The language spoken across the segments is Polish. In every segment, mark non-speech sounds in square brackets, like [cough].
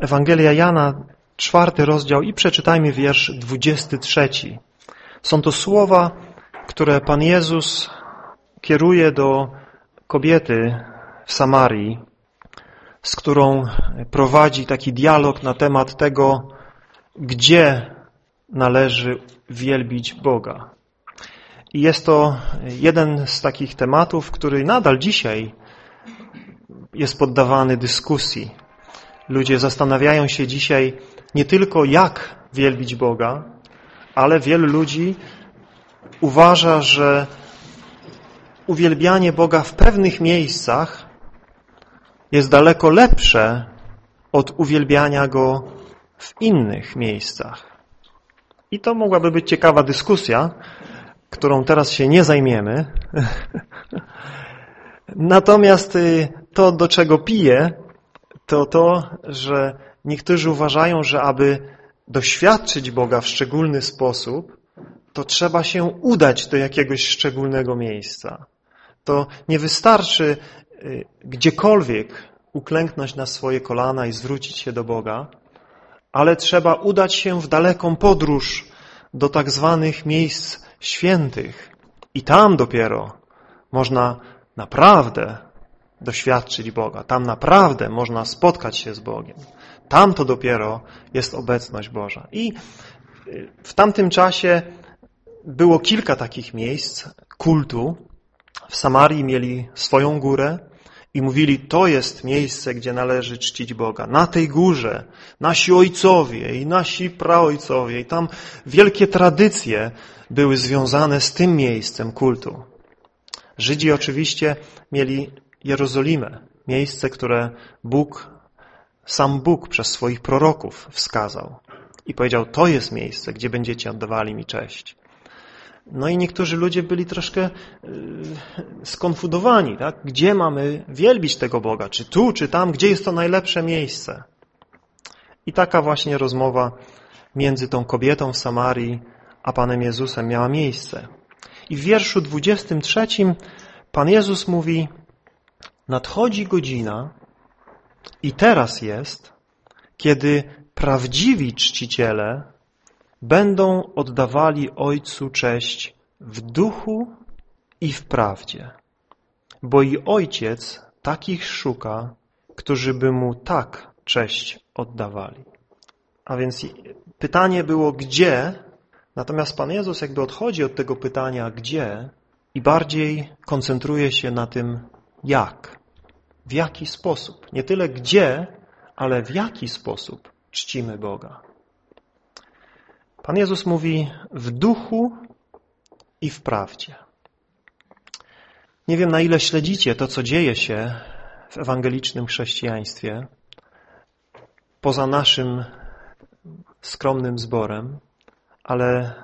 Ewangelia Jana, czwarty rozdział i przeczytajmy wiersz 23. Są to słowa, które Pan Jezus kieruje do kobiety w Samarii, z którą prowadzi taki dialog na temat tego, gdzie należy wielbić Boga. I jest to jeden z takich tematów, który nadal dzisiaj jest poddawany dyskusji. Ludzie zastanawiają się dzisiaj nie tylko jak wielbić Boga, ale wielu ludzi uważa, że uwielbianie Boga w pewnych miejscach jest daleko lepsze od uwielbiania Go w innych miejscach. I to mogłaby być ciekawa dyskusja, którą teraz się nie zajmiemy. [laughs] Natomiast y, to, do czego piję, to to, że niektórzy uważają, że aby doświadczyć Boga w szczególny sposób, to trzeba się udać do jakiegoś szczególnego miejsca. To nie wystarczy y, gdziekolwiek uklęknąć na swoje kolana i zwrócić się do Boga, ale trzeba udać się w daleką podróż do tak zwanych miejsc świętych. I tam dopiero można naprawdę doświadczyć Boga. Tam naprawdę można spotkać się z Bogiem. Tam to dopiero jest obecność Boża. I y, w tamtym czasie było kilka takich miejsc kultu. W Samarii mieli swoją górę i mówili, to jest miejsce, gdzie należy czcić Boga. Na tej górze nasi ojcowie i nasi praojcowie i tam wielkie tradycje były związane z tym miejscem kultu. Żydzi oczywiście mieli Jerozolimę, miejsce, które Bóg, sam Bóg przez swoich proroków wskazał i powiedział, to jest miejsce, gdzie będziecie oddawali mi cześć. No i niektórzy ludzie byli troszkę y, skonfudowani, tak? Gdzie mamy wielbić tego Boga? Czy tu, czy tam? Gdzie jest to najlepsze miejsce? I taka właśnie rozmowa między tą kobietą w Samarii a Panem Jezusem miała miejsce. I w wierszu 23 Pan Jezus mówi nadchodzi godzina i teraz jest, kiedy prawdziwi czciciele będą oddawali Ojcu cześć w duchu i w prawdzie, bo i Ojciec takich szuka, którzy by Mu tak cześć oddawali. A więc pytanie było gdzie, natomiast Pan Jezus jakby odchodzi od tego pytania gdzie? I bardziej koncentruje się na tym jak, w jaki sposób. Nie tyle gdzie, ale w jaki sposób czcimy Boga. Pan Jezus mówi w duchu i w prawdzie. Nie wiem, na ile śledzicie to, co dzieje się w ewangelicznym chrześcijaństwie, poza naszym skromnym zborem, ale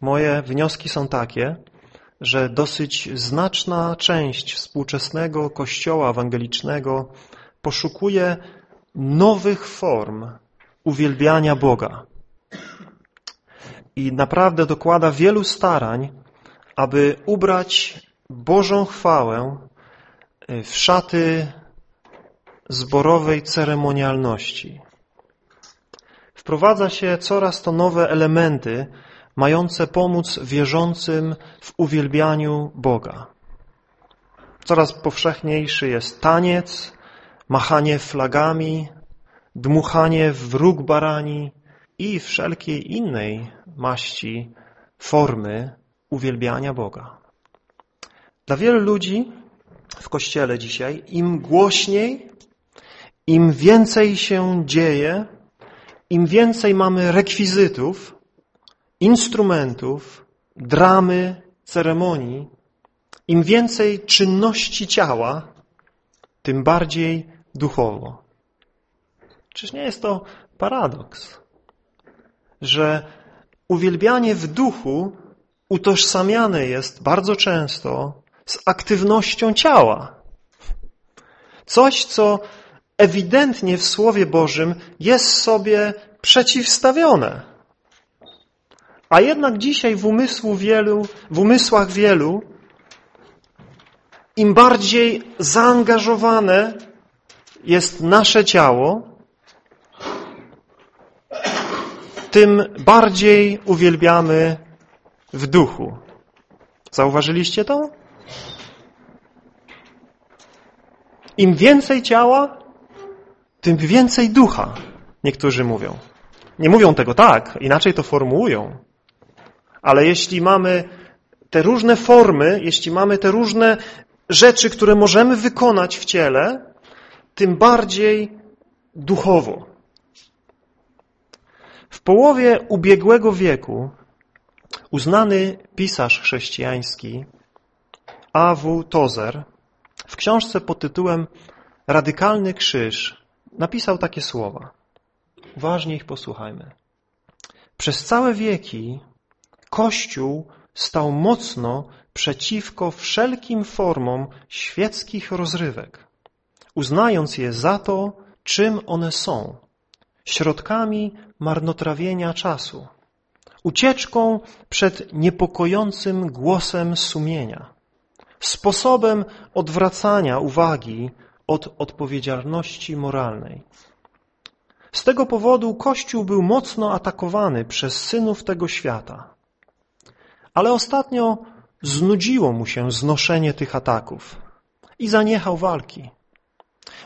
moje wnioski są takie, że dosyć znaczna część współczesnego kościoła ewangelicznego poszukuje nowych form uwielbiania Boga i naprawdę dokłada wielu starań, aby ubrać Bożą chwałę e, w szaty zborowej ceremonialności. Wprowadza się coraz to nowe elementy mające pomóc wierzącym w uwielbianiu Boga. Coraz powszechniejszy jest taniec, machanie flagami, dmuchanie w róg barani i wszelkiej innej maści formy uwielbiania Boga. Dla wielu ludzi w Kościele dzisiaj im głośniej, im więcej się dzieje, im więcej mamy rekwizytów, instrumentów, dramy, ceremonii, im więcej czynności ciała, tym bardziej duchowo. Czyż nie jest to paradoks, że uwielbianie w duchu utożsamiane jest bardzo często z aktywnością ciała. Coś, co ewidentnie w Słowie Bożym jest sobie przeciwstawione. A jednak dzisiaj w, umysłu wielu, w umysłach wielu im bardziej zaangażowane jest nasze ciało, tym bardziej uwielbiamy w duchu. Zauważyliście to? Im więcej ciała, tym więcej ducha, niektórzy mówią. Nie mówią tego tak, inaczej to formułują. Ale jeśli mamy te różne formy, jeśli mamy te różne rzeczy, które możemy wykonać w ciele, tym bardziej duchowo. W połowie ubiegłego wieku uznany pisarz chrześcijański A.W. Tozer w książce pod tytułem Radykalny krzyż napisał takie słowa. Uważnie ich posłuchajmy. Przez całe wieki Kościół stał mocno przeciwko wszelkim formom świeckich rozrywek, uznając je za to, czym one są środkami marnotrawienia czasu, ucieczką przed niepokojącym głosem sumienia, sposobem odwracania uwagi od odpowiedzialności moralnej. Z tego powodu Kościół był mocno atakowany przez synów tego świata. Ale ostatnio znudziło mu się znoszenie tych ataków i zaniechał walki.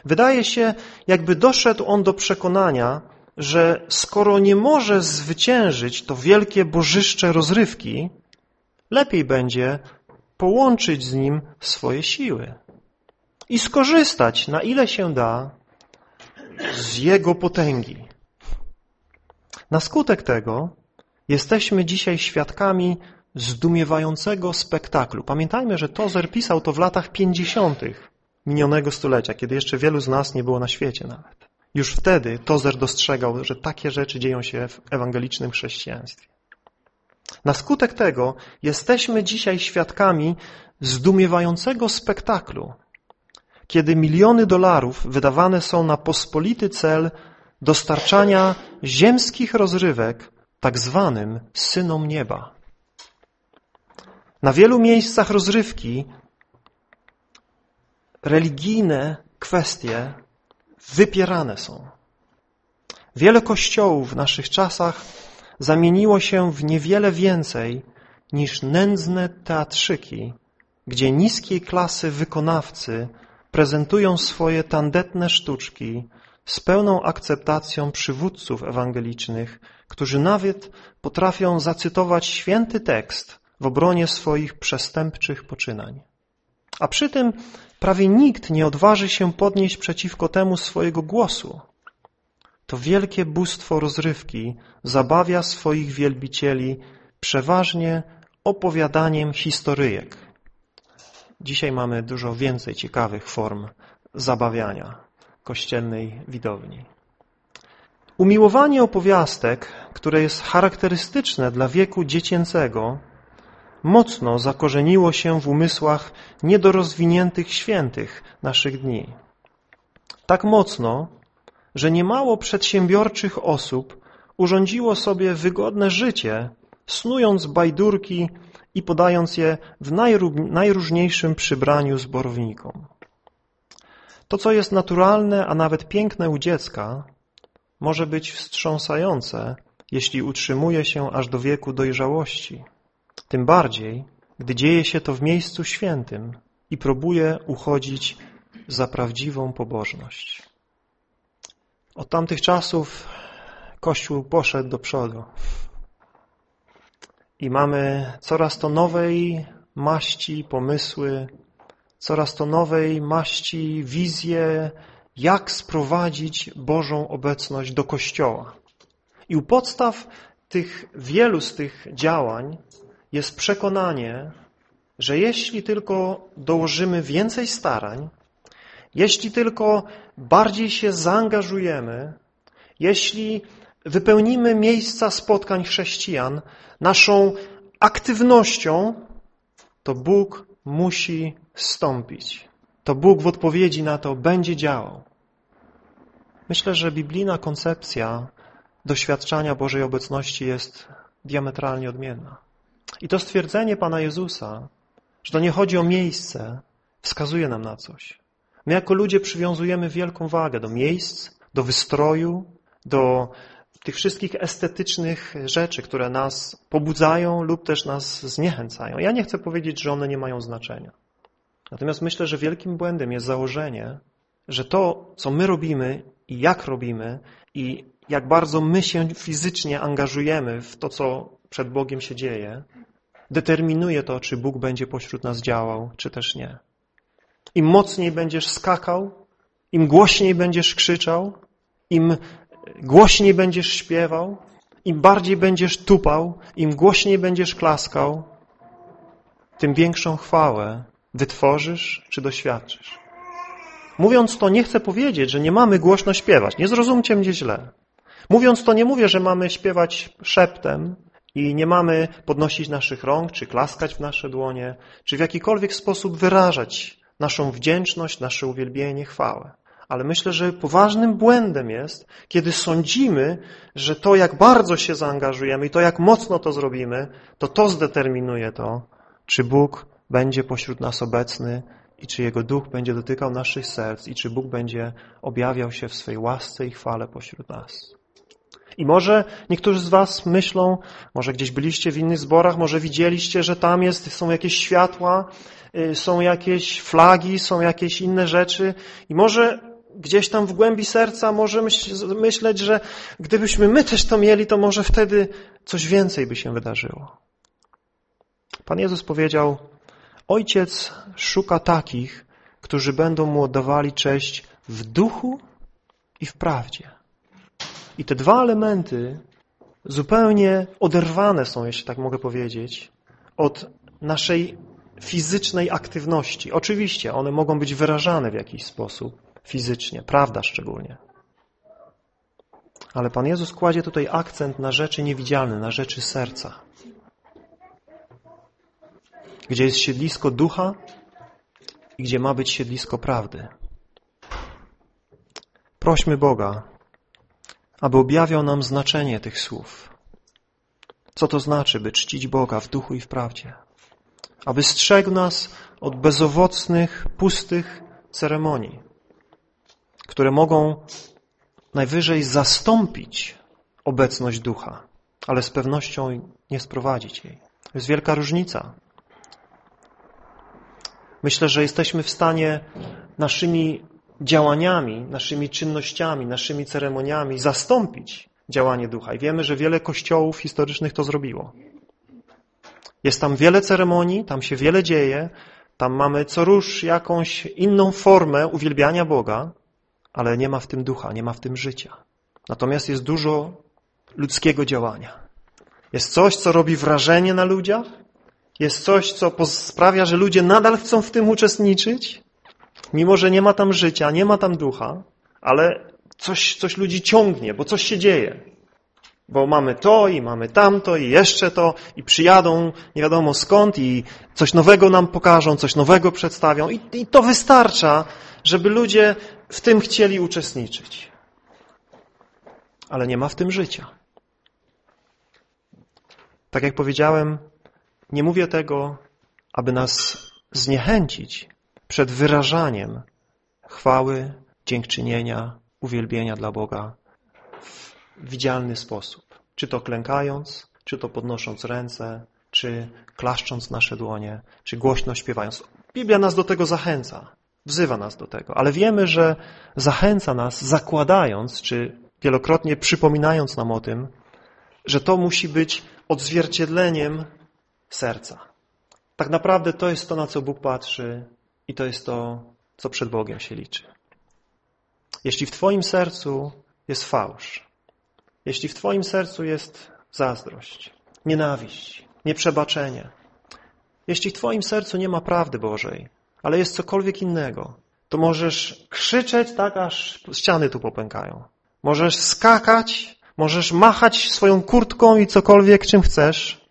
Wydaje się, jakby doszedł on do przekonania, że skoro nie może zwyciężyć to wielkie bożyszcze rozrywki, lepiej będzie połączyć z nim swoje siły i skorzystać, na ile się da, z jego potęgi. Na skutek tego jesteśmy dzisiaj świadkami zdumiewającego spektaklu. Pamiętajmy, że Tozer pisał to w latach pięćdziesiątych minionego stulecia, kiedy jeszcze wielu z nas nie było na świecie nawet. Już wtedy Tozer dostrzegał, że takie rzeczy dzieją się w ewangelicznym chrześcijaństwie. Na skutek tego jesteśmy dzisiaj świadkami zdumiewającego spektaklu, kiedy miliony dolarów wydawane są na pospolity cel dostarczania ziemskich rozrywek tak zwanym synom nieba. Na wielu miejscach rozrywki religijne kwestie wypierane są. Wiele kościołów w naszych czasach zamieniło się w niewiele więcej niż nędzne teatrzyki, gdzie niskiej klasy wykonawcy prezentują swoje tandetne sztuczki z pełną akceptacją przywódców ewangelicznych, którzy nawet potrafią zacytować święty tekst w obronie swoich przestępczych poczynań. A przy tym prawie nikt nie odważy się podnieść przeciwko temu swojego głosu. To wielkie bóstwo rozrywki zabawia swoich wielbicieli przeważnie opowiadaniem historyjek. Dzisiaj mamy dużo więcej ciekawych form zabawiania kościelnej widowni. Umiłowanie opowiastek, które jest charakterystyczne dla wieku dziecięcego, mocno zakorzeniło się w umysłach niedorozwiniętych świętych naszych dni. Tak mocno, że niemało przedsiębiorczych osób urządziło sobie wygodne życie, snując bajdurki i podając je w najróżniejszym przybraniu zborownikom. To, co jest naturalne, a nawet piękne u dziecka, może być wstrząsające, jeśli utrzymuje się aż do wieku dojrzałości. Tym bardziej, gdy dzieje się to w miejscu świętym i próbuje uchodzić za prawdziwą pobożność. Od tamtych czasów Kościół poszedł do przodu i mamy coraz to nowej maści pomysły, coraz to nowej maści wizje, jak sprowadzić Bożą obecność do Kościoła. I u podstaw tych wielu z tych działań jest przekonanie, że jeśli tylko dołożymy więcej starań, jeśli tylko bardziej się zaangażujemy, jeśli wypełnimy miejsca spotkań chrześcijan naszą aktywnością, to Bóg musi stąpić. To Bóg w odpowiedzi na to będzie działał. Myślę, że biblijna koncepcja doświadczania Bożej obecności jest diametralnie odmienna. I to stwierdzenie Pana Jezusa, że to nie chodzi o miejsce, wskazuje nam na coś. My jako ludzie przywiązujemy wielką wagę do miejsc, do wystroju, do tych wszystkich estetycznych rzeczy, które nas pobudzają lub też nas zniechęcają. Ja nie chcę powiedzieć, że one nie mają znaczenia. Natomiast myślę, że wielkim błędem jest założenie, że to, co my robimy i jak robimy i jak bardzo my się fizycznie angażujemy w to, co przed Bogiem się dzieje, determinuje to, czy Bóg będzie pośród nas działał, czy też nie. Im mocniej będziesz skakał, im głośniej będziesz krzyczał, im głośniej będziesz śpiewał, im bardziej będziesz tupał, im głośniej będziesz klaskał, tym większą chwałę wytworzysz czy doświadczysz. Mówiąc to, nie chcę powiedzieć, że nie mamy głośno śpiewać. Nie zrozumcie mnie źle. Mówiąc to, nie mówię, że mamy śpiewać szeptem i nie mamy podnosić naszych rąk, czy klaskać w nasze dłonie, czy w jakikolwiek sposób wyrażać naszą wdzięczność, nasze uwielbienie, chwałę. Ale myślę, że poważnym błędem jest, kiedy sądzimy, że to, jak bardzo się zaangażujemy i to, jak mocno to zrobimy, to to zdeterminuje to, czy Bóg będzie pośród nas obecny i czy Jego Duch będzie dotykał naszych serc i czy Bóg będzie objawiał się w swej łasce i chwale pośród nas. I może niektórzy z was myślą, może gdzieś byliście w innych zborach, może widzieliście, że tam jest, są jakieś światła, y, są jakieś flagi, są jakieś inne rzeczy i może gdzieś tam w głębi serca może myśleć, że gdybyśmy my też to mieli, to może wtedy coś więcej by się wydarzyło. Pan Jezus powiedział, Ojciec szuka takich, którzy będą mu oddawali cześć w duchu i w prawdzie. I te dwa elementy zupełnie oderwane są, jeśli tak mogę powiedzieć, od naszej fizycznej aktywności. Oczywiście one mogą być wyrażane w jakiś sposób fizycznie, prawda szczególnie. Ale Pan Jezus kładzie tutaj akcent na rzeczy niewidzialne, na rzeczy serca. Gdzie jest siedlisko ducha i gdzie ma być siedlisko prawdy. Prośmy Boga, aby objawiał nam znaczenie tych słów. Co to znaczy, by czcić Boga w duchu i w prawdzie? Aby strzegł nas od bezowocnych, pustych ceremonii, które mogą najwyżej zastąpić obecność ducha, ale z pewnością nie sprowadzić jej. Jest wielka różnica. Myślę, że jesteśmy w stanie naszymi działaniami, naszymi czynnościami, naszymi ceremoniami zastąpić działanie ducha. I wiemy, że wiele kościołów historycznych to zrobiło. Jest tam wiele ceremonii, tam się wiele dzieje, tam mamy co róż jakąś inną formę uwielbiania Boga, ale nie ma w tym ducha, nie ma w tym życia. Natomiast jest dużo ludzkiego działania. Jest coś, co robi wrażenie na ludziach, jest coś, co sprawia, że ludzie nadal chcą w tym uczestniczyć, Mimo, że nie ma tam życia, nie ma tam ducha, ale coś, coś ludzi ciągnie, bo coś się dzieje. Bo mamy to i mamy tamto i jeszcze to i przyjadą nie wiadomo skąd i coś nowego nam pokażą, coś nowego przedstawią i, i to wystarcza, żeby ludzie w tym chcieli uczestniczyć. Ale nie ma w tym życia. Tak jak powiedziałem, nie mówię tego, aby nas zniechęcić, przed wyrażaniem chwały, dziękczynienia, uwielbienia dla Boga w widzialny sposób. Czy to klękając, czy to podnosząc ręce, czy klaszcząc nasze dłonie, czy głośno śpiewając. Biblia nas do tego zachęca, wzywa nas do tego, ale wiemy, że zachęca nas zakładając, czy wielokrotnie przypominając nam o tym, że to musi być odzwierciedleniem serca. Tak naprawdę to jest to, na co Bóg patrzy i to jest to, co przed Bogiem się liczy. Jeśli w Twoim sercu jest fałsz, jeśli w Twoim sercu jest zazdrość, nienawiść, nieprzebaczenie, jeśli w Twoim sercu nie ma prawdy Bożej, ale jest cokolwiek innego, to możesz krzyczeć tak, aż ściany tu popękają. Możesz skakać, możesz machać swoją kurtką i cokolwiek, czym chcesz.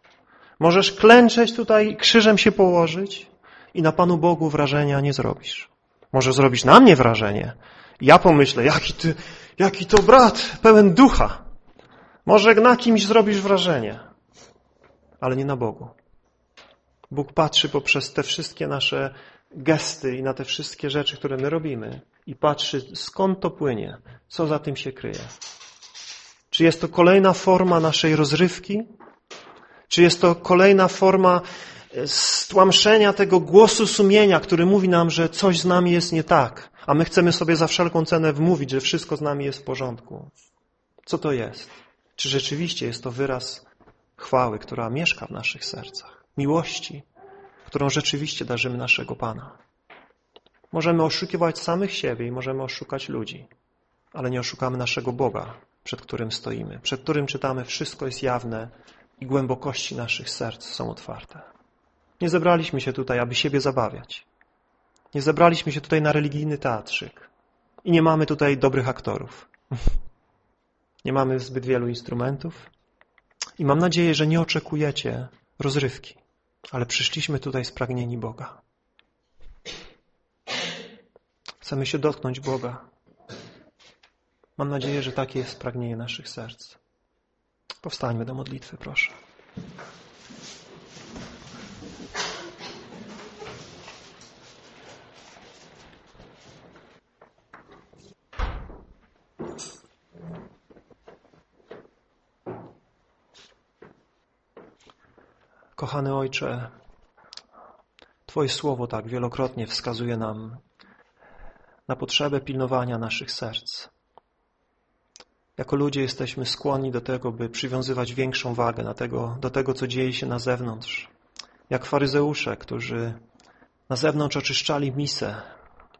Możesz klęczeć tutaj, krzyżem się położyć i na Panu Bogu wrażenia nie zrobisz. Może zrobisz na mnie wrażenie. Ja pomyślę, jaki, ty, jaki to brat, pełen ducha. Może na kimś zrobisz wrażenie, ale nie na Bogu. Bóg patrzy poprzez te wszystkie nasze gesty i na te wszystkie rzeczy, które my robimy i patrzy, skąd to płynie, co za tym się kryje. Czy jest to kolejna forma naszej rozrywki? Czy jest to kolejna forma stłamszenia tego głosu sumienia, który mówi nam, że coś z nami jest nie tak, a my chcemy sobie za wszelką cenę wmówić, że wszystko z nami jest w porządku? Co to jest? Czy rzeczywiście jest to wyraz chwały, która mieszka w naszych sercach, miłości, którą rzeczywiście darzymy naszego Pana? Możemy oszukiwać samych siebie i możemy oszukać ludzi, ale nie oszukamy naszego Boga, przed którym stoimy, przed którym czytamy, wszystko jest jawne i głębokości naszych serc są otwarte. Nie zebraliśmy się tutaj, aby siebie zabawiać. Nie zebraliśmy się tutaj na religijny teatrzyk. I nie mamy tutaj dobrych aktorów. [laughs] Nie mamy zbyt wielu instrumentów. I mam nadzieję, że nie oczekujecie rozrywki, ale przyszliśmy tutaj spragnieni Boga. Chcemy się dotknąć Boga. Mam nadzieję, że takie jest pragnienie naszych serc. Powstańmy do modlitwy, proszę. Kochany Ojcze, Twoje słowo tak wielokrotnie wskazuje nam na potrzebę pilnowania naszych serc. Jako ludzie jesteśmy skłonni do tego, by przywiązywać większą wagę na tego, do tego, co dzieje się na zewnątrz. Jak faryzeusze, którzy na zewnątrz oczyszczali misę,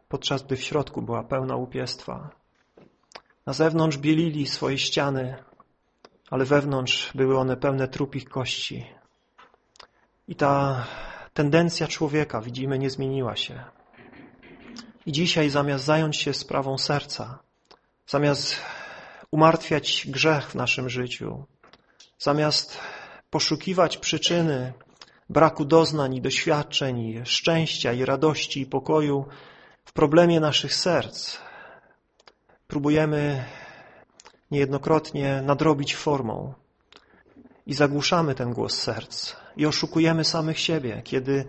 podczas gdy w środku była pełna upiestwa. Na zewnątrz bielili swoje ściany, ale wewnątrz były one pełne trupich kości. I ta tendencja człowieka, widzimy, nie zmieniła się. I dzisiaj zamiast zająć się sprawą serca, zamiast umartwiać grzech w naszym życiu, zamiast poszukiwać przyczyny braku doznań i doświadczeń, i szczęścia i radości i pokoju w problemie naszych serc, próbujemy niejednokrotnie nadrobić formą i zagłuszamy ten głos serc i oszukujemy samych siebie, kiedy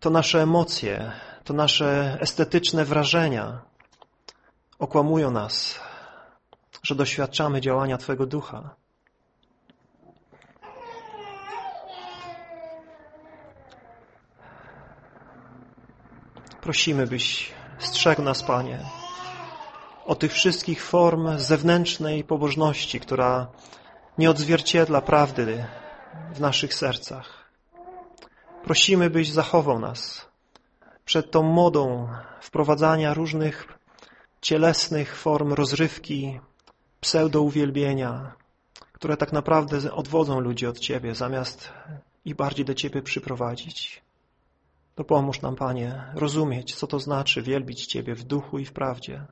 to nasze emocje, to nasze estetyczne wrażenia okłamują nas, że doświadczamy działania Twego Ducha. Prosimy, byś strzegł nas, Panie, o tych wszystkich form zewnętrznej pobożności, która nie odzwierciedla prawdy w naszych sercach. Prosimy, byś zachował nas przed tą modą wprowadzania różnych cielesnych form rozrywki, pseudouwielbienia, które tak naprawdę odwodzą ludzi od Ciebie, zamiast ich bardziej do Ciebie przyprowadzić. To pomóż nam, Panie, rozumieć, co to znaczy wielbić Ciebie w duchu i w prawdzie,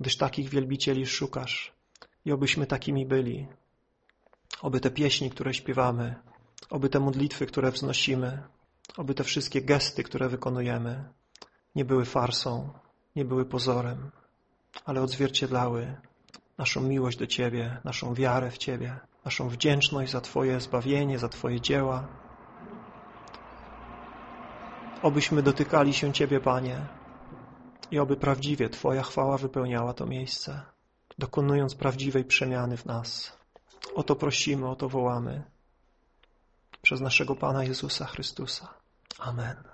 gdyż takich wielbicieli szukasz i obyśmy takimi byli. Oby te pieśni, które śpiewamy, oby te modlitwy, które wznosimy, oby te wszystkie gesty, które wykonujemy, nie były farsą, nie były pozorem, ale odzwierciedlały naszą miłość do Ciebie, naszą wiarę w Ciebie, naszą wdzięczność za Twoje zbawienie, za Twoje dzieła. Obyśmy dotykali się Ciebie, Panie, i oby prawdziwie Twoja chwała wypełniała to miejsce, dokonując prawdziwej przemiany w nas. O to prosimy, o to wołamy. Przez naszego Pana Jezusa Chrystusa. Amen.